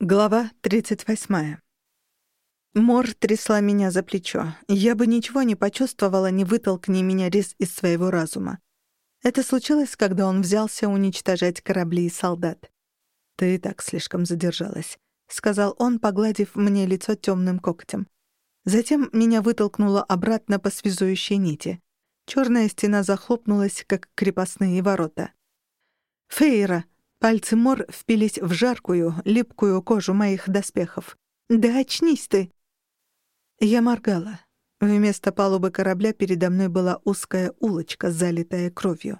Глава 38. Мор трясла меня за плечо. Я бы ничего не почувствовала, не вытолкни меня Рис из своего разума. Это случилось, когда он взялся уничтожать корабли и солдат. «Ты и так слишком задержалась», — сказал он, погладив мне лицо темным когтем. Затем меня вытолкнуло обратно по связующей нити. Черная стена захлопнулась, как крепостные ворота. «Фейра!» Пальцы Мор впились в жаркую, липкую кожу моих доспехов. «Да очнись ты!» Я моргала. Вместо палубы корабля передо мной была узкая улочка, залитая кровью.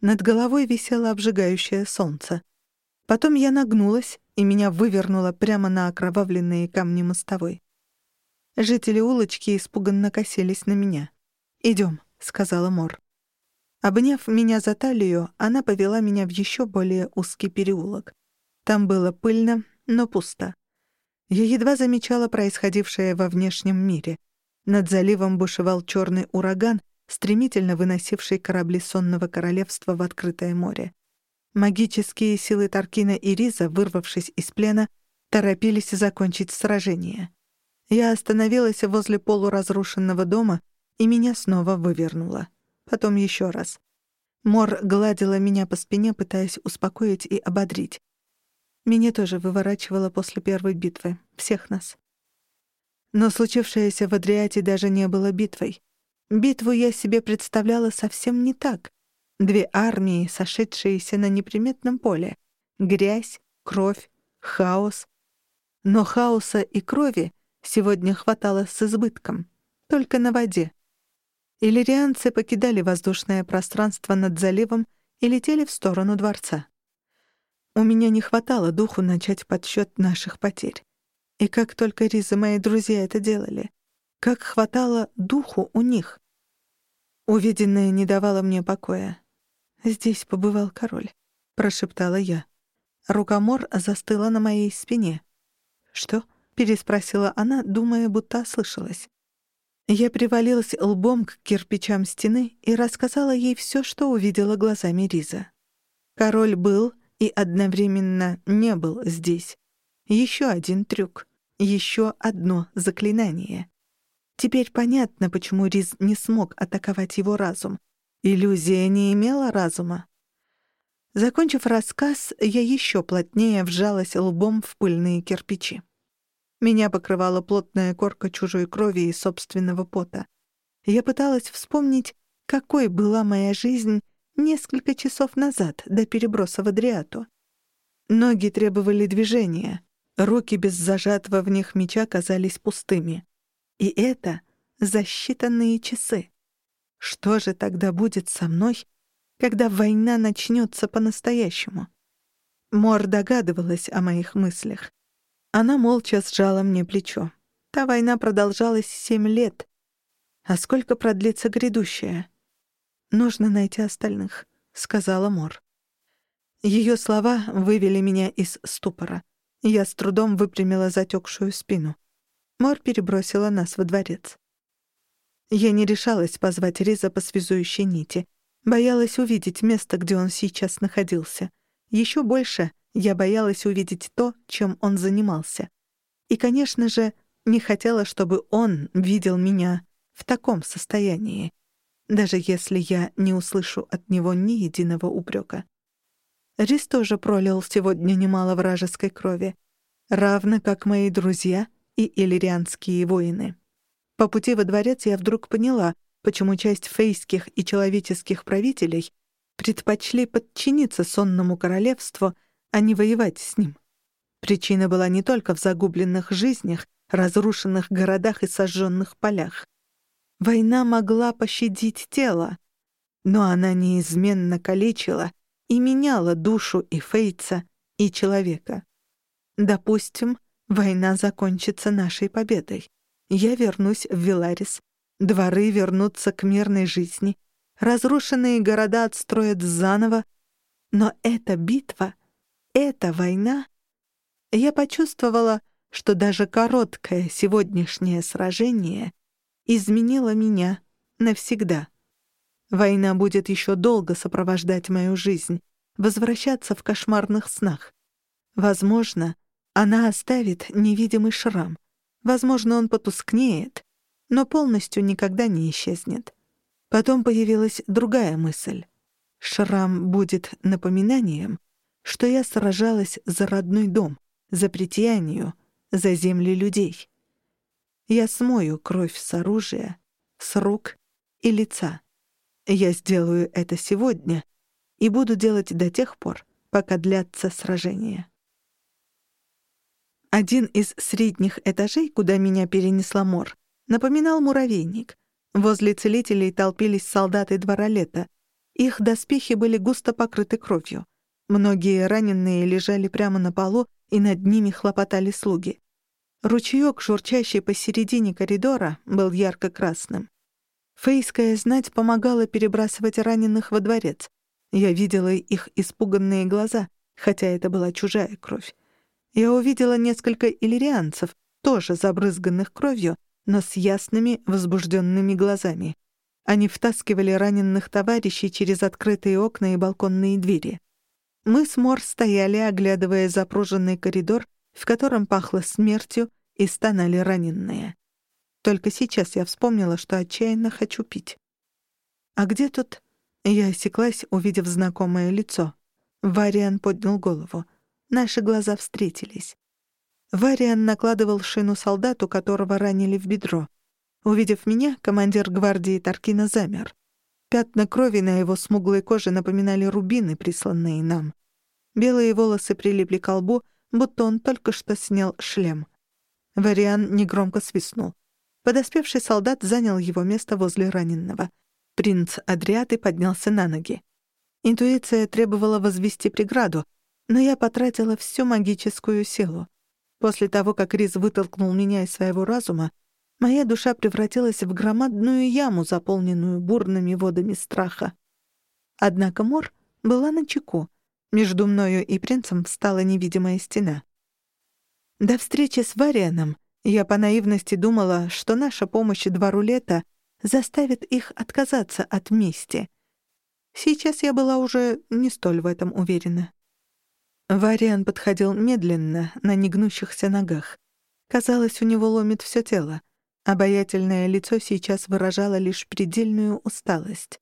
Над головой висело обжигающее солнце. Потом я нагнулась, и меня вывернуло прямо на окровавленные камни мостовой. Жители улочки испуганно косились на меня. «Идём», — сказала Мор. Обняв меня за талию, она повела меня в еще более узкий переулок. Там было пыльно, но пусто. Я едва замечала происходившее во внешнем мире. Над заливом бушевал черный ураган, стремительно выносивший корабли сонного королевства в открытое море. Магические силы Таркина и Риза, вырвавшись из плена, торопились закончить сражение. Я остановилась возле полуразрушенного дома, и меня снова вывернуло потом еще раз. Мор гладила меня по спине, пытаясь успокоить и ободрить. Меня тоже выворачивало после первой битвы. Всех нас. Но случившееся в Адриате даже не было битвой. Битву я себе представляла совсем не так. Две армии, сошедшиеся на неприметном поле. Грязь, кровь, хаос. Но хаоса и крови сегодня хватало с избытком. Только на воде. Иллирианцы покидали воздушное пространство над заливом и летели в сторону дворца. У меня не хватало духу начать подсчет наших потерь. И как только Риза мои друзья это делали, как хватало духу у них. Увиденное не давало мне покоя. «Здесь побывал король», — прошептала я. Рукомор застыла на моей спине. «Что?» — переспросила она, думая, будто ослышалась. Я привалилась лбом к кирпичам стены и рассказала ей все, что увидела глазами Риза. Король был и одновременно не был здесь. Еще один трюк, еще одно заклинание. Теперь понятно, почему Риз не смог атаковать его разум. Иллюзия не имела разума. Закончив рассказ, я еще плотнее вжалась лбом в пыльные кирпичи. Меня покрывала плотная корка чужой крови и собственного пота. Я пыталась вспомнить, какой была моя жизнь несколько часов назад до переброса в Адриату. Ноги требовали движения, руки без зажатого в них меча казались пустыми. И это за считанные часы. Что же тогда будет со мной, когда война начнется по-настоящему? Мор догадывалась о моих мыслях. Она молча сжала мне плечо. Та война продолжалась семь лет. А сколько продлится грядущая? Нужно найти остальных, сказала Мор. Ее слова вывели меня из ступора. Я с трудом выпрямила затекшую спину. Мор перебросила нас во дворец. Я не решалась позвать Риза по связующей нити. Боялась увидеть место, где он сейчас находился. Еще больше я боялась увидеть то, чем он занимался. И, конечно же, не хотела, чтобы он видел меня в таком состоянии, даже если я не услышу от него ни единого упрека. Рис тоже пролил сегодня немало вражеской крови, равно как мои друзья и иллирианские воины. По пути во дворец я вдруг поняла, почему часть фейских и человеческих правителей предпочли подчиниться сонному королевству — а не воевать с ним. Причина была не только в загубленных жизнях, разрушенных городах и сожженных полях. Война могла пощадить тело, но она неизменно калечила и меняла душу и Фейца, и человека. Допустим, война закончится нашей победой. Я вернусь в Виларис, дворы вернутся к мирной жизни, разрушенные города отстроят заново, но эта битва эта война, я почувствовала, что даже короткое сегодняшнее сражение изменило меня навсегда. Война будет еще долго сопровождать мою жизнь, возвращаться в кошмарных снах. Возможно, Она оставит невидимый шрам. Возможно, он потускнеет, но полностью никогда не исчезнет. Потом появилась другая мысль. Шрам будет напоминанием, что я сражалась за родной дом, за притянию, за земли людей. Я смою кровь с оружия, с рук и лица. Я сделаю это сегодня и буду делать до тех пор, пока длятся сражения. Один из средних этажей, куда меня перенесла Мор, напоминал муравейник. Возле целителей толпились солдаты двора лета. Их доспехи были густо покрыты кровью. Многие раненые лежали прямо на полу, и над ними хлопотали слуги. Ручеёк, журчащий посередине коридора, был ярко-красным. Фейская знать помогала перебрасывать раненых во дворец. Я видела их испуганные глаза, хотя это была чужая кровь. Я увидела несколько иллирианцев, тоже забрызганных кровью, но с ясными, возбужденными глазами. Они втаскивали раненых товарищей через открытые окна и балконные двери. Мы с Мор стояли, оглядывая запруженный коридор в котором пахло смертью и стонали раненые. Только сейчас я вспомнила, что отчаянно хочу пить. «А где тут?» Я осеклась, увидев знакомое лицо. Вариан поднял голову. Наши глаза встретились. Вариан накладывал шину солдату, которого ранили в бедро. Увидев меня, командир гвардии Таркина замер. Пятна крови на его смуглой коже напоминали рубины, присланные нам. Белые волосы прилипли к лбу, будто он только что снял шлем. Вариан негромко свистнул. Подоспевший солдат занял его место возле раненого. Принц Адриаты поднялся на ноги. Интуиция требовала возвести преграду, но я потратила всю магическую силу. После того, как Риз вытолкнул меня из своего разума, моя душа превратилась в громадную яму, заполненную бурными водами страха. Однако Мор была на чеку. Между мною и принцем встала невидимая стена. До встречи с Варианом я по наивности думала, что наша помощь двору лета заставит их отказаться от мести. Сейчас я была уже не столь в этом уверена. Вариан подходил медленно, на негнущихся ногах. Казалось, у него ломит все тело. Обаятельное лицо сейчас выражало лишь предельную усталость.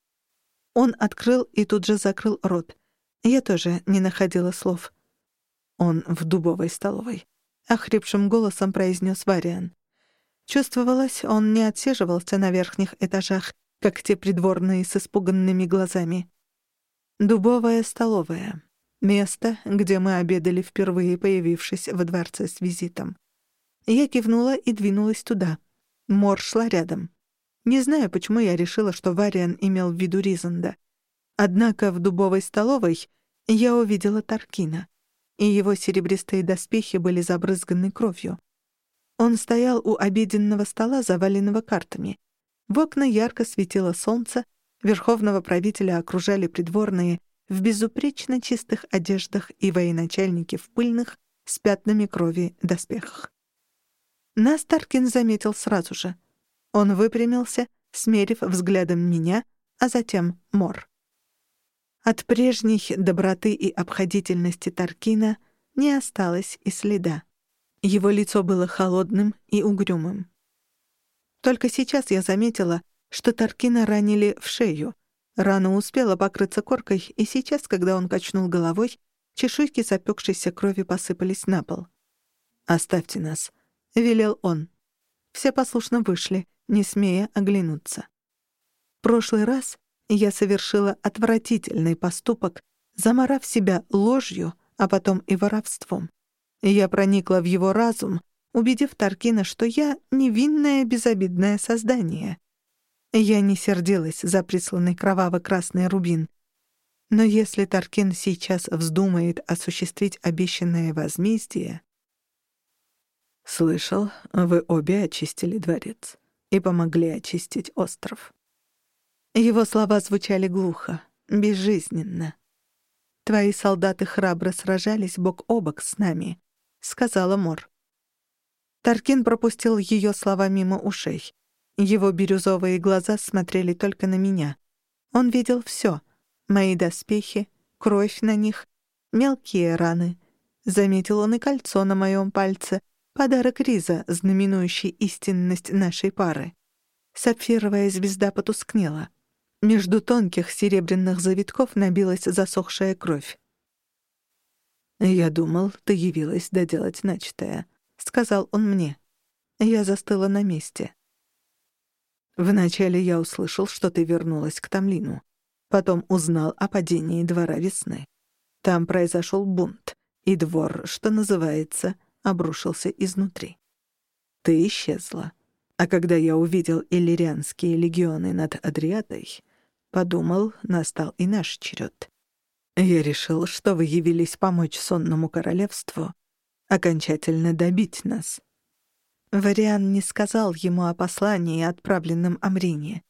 Он открыл и тут же закрыл рот — я тоже не находила слов. Он в дубовой столовой. Охрипшим голосом произнес Вариан. Чувствовалось, он не отсиживался на верхних этажах, как те придворные с испуганными глазами. Дубовая столовая. Место, где мы обедали впервые, появившись во дворце с визитом. Я кивнула и двинулась туда. Мор шла рядом. Не знаю, почему я решила, что Вариан имел в виду Ризанда. Однако в дубовой столовой я увидела Таркина, и его серебристые доспехи были забрызганы кровью. Он стоял у обеденного стола, заваленного картами. В окна ярко светило солнце, верховного правителя окружали придворные в безупречно чистых одеждах и военачальники в пыльных, с пятнами крови доспехах. Нас Таркин заметил сразу же. Он выпрямился, смерив взглядом меня, а затем Мор. От прежней доброты и обходительности Таркина не осталось и следа. Его лицо было холодным и угрюмым. Только сейчас я заметила, что Таркина ранили в шею. Рана успела покрыться коркой, и сейчас, когда он качнул головой, чешуйки запекшейся крови посыпались на пол. «Оставьте нас», — велел он. Все послушно вышли, не смея оглянуться. Прошлый раз я совершила отвратительный поступок, заморав себя ложью, а потом и воровством. Я проникла в его разум, убедив Таркина, что я невинное безобидное создание. Я не сердилась за присланный кроваво-красный рубин. Но если Таркин сейчас вздумает осуществить обещанное возмездие... «Слышал, вы обе очистили дворец и помогли очистить остров», его слова звучали глухо, безжизненно. «Твои солдаты храбро сражались бок о бок с нами», — сказала Мор. Таркин пропустил ее слова мимо ушей. Его бирюзовые глаза смотрели только на меня. Он видел все: мои доспехи, кровь на них, мелкие раны, Заметил он и кольцо на моем пальце, подарок Риза, знаменующий истинность нашей пары. Сапфировая звезда потускнела. Между тонких серебряных завитков набилась засохшая кровь. «Я думал, ты явилась доделать начатое», — сказал он мне. Я застыла на месте. Вначале я услышал, что ты вернулась к Тамлину. Потом узнал о падении двора весны. Там произошел бунт, и двор, что называется, обрушился изнутри. Ты исчезла. А когда я увидел иллирианские легионы над Адриатой, подумал, настал и наш черед. Я решил, что вы явились помочь сонному королевству окончательно добить нас. Вариан не сказал ему о послании, отправленном Амрине.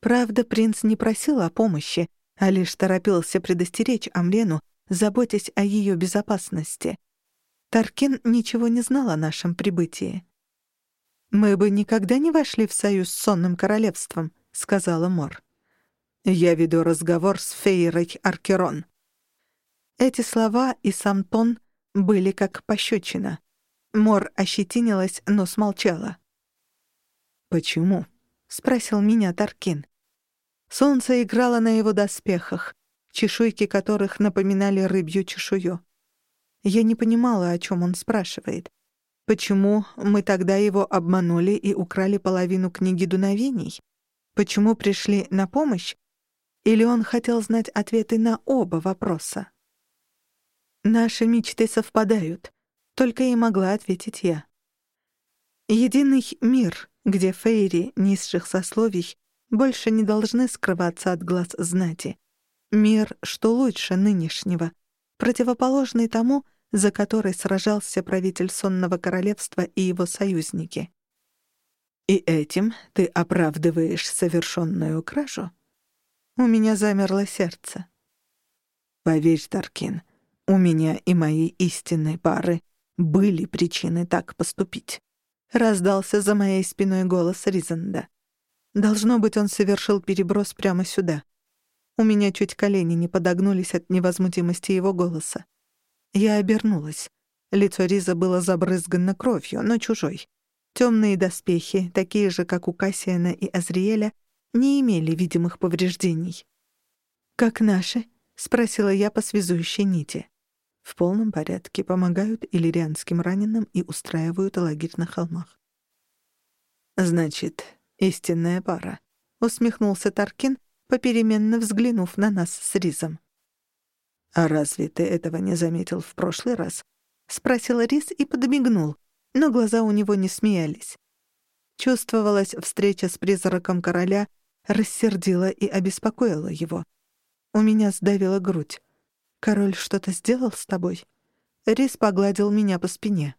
Правда, принц не просил о помощи, а лишь торопился предостеречь Амлену, заботясь о ее безопасности. Таркин ничего не знал о нашем прибытии. «Мы бы никогда не вошли в союз с сонным королевством», — сказала Мор. «Я веду разговор с Фейрой Аркерон», эти слова и сам тон были как пощечина. Мор ощетинилась, но смолчала. «Почему?» — спросил меня Таркин. Солнце играло на его доспехах, чешуйки которых напоминали рыбью чешую. Я не понимала, о чем он спрашивает. Почему мы тогда его обманули и украли половину книги дуновений? Почему пришли на помощь? Или он хотел знать ответы на оба вопроса? Наши мечты совпадают, только и могла ответить я. Единый мир, где фейри низших сословий больше не должны скрываться от глаз знати. Мир, что лучше нынешнего, противоположный тому, за который сражался правитель сонного королевства и его союзники. И этим ты оправдываешь совершенную кражу? У меня замерло сердце. Поверь, Таркин, у меня и моей истинной пары были причины так поступить. Раздался за моей спиной голос Ризанда. Должно быть, он совершил переброс прямо сюда. У меня чуть колени не подогнулись от невозмутимости его голоса. Я обернулась. Лицо Риза было забрызгано кровью, но чужой. Темные доспехи, такие же, как у Кассиана и Азриэля, не имели видимых повреждений. «Как наши?» — спросила я по связующей нити в полном порядке, помогают иллирианским раненым и устраивают лагерь на холмах. «Значит, истинная пара», — усмехнулся Таркин, попеременно взглянув на нас с Ризом. «А разве ты этого не заметил в прошлый раз?» — спросил Риз и подмигнул, но глаза у него не смеялись. Чувствовалась встреча с призраком короля, рассердила и обеспокоила его. У меня сдавила грудь. «Король что-то сделал с тобой?» Рис погладил меня по спине.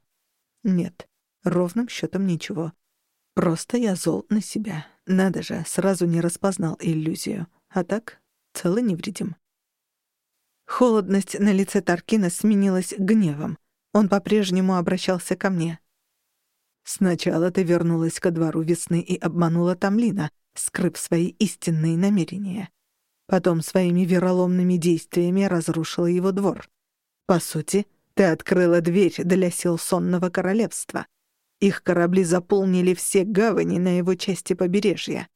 «Нет, ровным счетом ничего. Просто я зол на себя. Надо же, сразу не распознал иллюзию. А так, целый невредим». Холодность на лице Таркина сменилась гневом. Он по-прежнему обращался ко мне. «Сначала ты вернулась ко двору весны и обманула Тамлина, скрыв свои истинные намерения. Потом своими вероломными действиями разрушила его двор. По сути, ты открыла дверь для сил сонного королевства. Их корабли заполнили все гавани на его части побережья.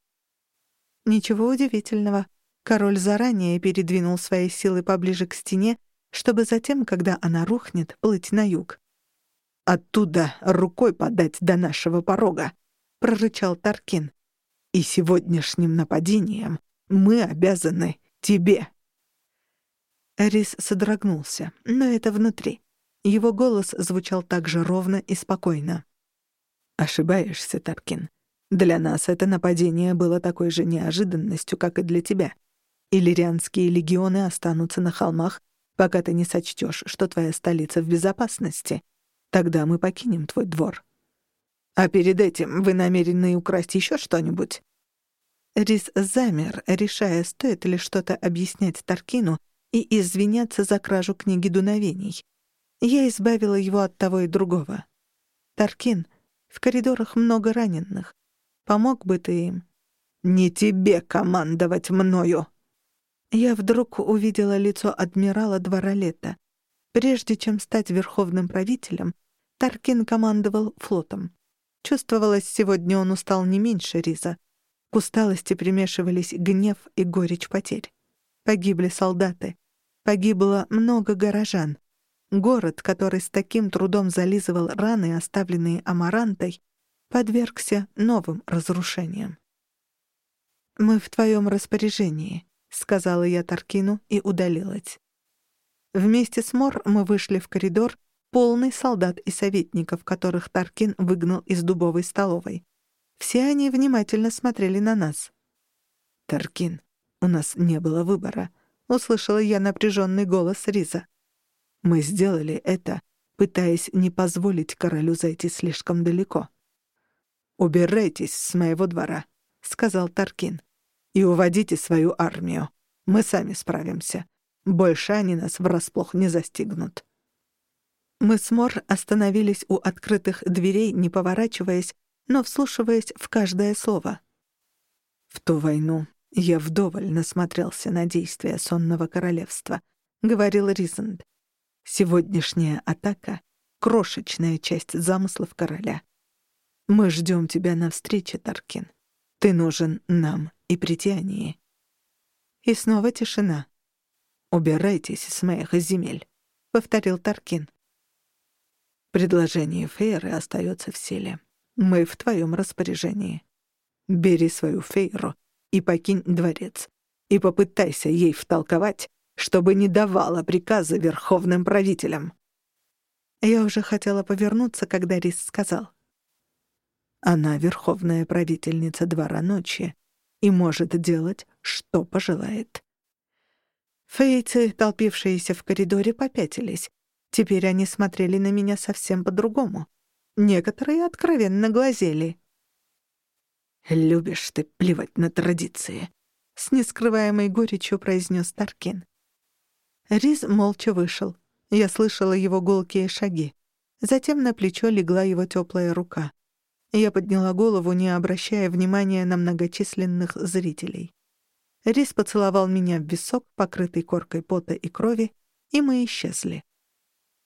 Ничего удивительного. Король заранее передвинул свои силы поближе к стене, чтобы затем, когда она рухнет, плыть на юг. «Оттуда рукой подать до нашего порога», — прорычал Таркин. «И сегодняшним нападением мы обязаны тебе». Рис содрогнулся, но это внутри. Его голос звучал так же ровно и спокойно. «Ошибаешься, Таркин. Для нас это нападение было такой же неожиданностью, как и для тебя. Иллирианские легионы останутся на холмах, пока ты не сочтешь, что твоя столица в безопасности. Тогда мы покинем твой двор. А перед этим вы намерены украсть еще что-нибудь?» Рис замер, решая, стоит ли что-то объяснять Таркину и извиняться за кражу книги дуновений. Я избавила его от того и другого. «Таркин, в коридорах много раненых. Помог бы ты им?» «Не тебе командовать мною!» Я вдруг увидела лицо адмирала Дворолета. Прежде чем стать верховным правителем, Таркин командовал флотом. Чувствовалось, сегодня он устал не меньше Риза. К усталости примешивались гнев и горечь потерь. Погибли солдаты. Погибло много горожан. Город, который с таким трудом зализывал раны, оставленные Амарантой, подвергся новым разрушениям. «Мы в твоем распоряжении», — сказала я Таркину и удалилась. Вместе с Мор мы вышли в коридор, полный солдат и советников, которых Таркин выгнал из дубовой столовой. Все они внимательно смотрели на нас. «Таркин, у нас не было выбора», — услышала я напряженный голос Риза. «Мы сделали это, пытаясь не позволить королю зайти слишком далеко». «Убирайтесь с моего двора», — сказал Таркин. «И уводите свою армию. Мы сами справимся. Больше они нас врасплох не застигнут». Мы с Мор остановились у открытых дверей, не поворачиваясь, но вслушиваясь в каждое слово. «В ту войну я вдоволь насмотрелся на действия сонного королевства», — говорил Ризанд. «Сегодняшняя атака — крошечная часть замыслов короля. Мы ждем тебя на встрече, Таркин. Ты нужен нам и притянии». И снова тишина. «Убирайтесь с моих земель», — повторил Таркин. Предложение Фейры остается в силе. Мы в твоем распоряжении. Бери свою Фейру и покинь дворец. И попытайся ей втолковать, чтобы не давала приказы верховным правителям. Я уже хотела повернуться, когда Рис сказал. Она верховная правительница двора ночи и может делать, что пожелает. Фейцы, толпившиеся в коридоре, попятились, Теперь они смотрели на меня совсем по-другому. Некоторые откровенно глазели. «Любишь ты плевать на традиции», — с нескрываемой горечью произнес Таркин. Риз молча вышел. Я слышала его гулкие шаги. Затем на плечо легла его теплая рука. Я подняла голову, не обращая внимания на многочисленных зрителей. Рис поцеловал меня в висок, покрытый коркой пота и крови, и мы исчезли.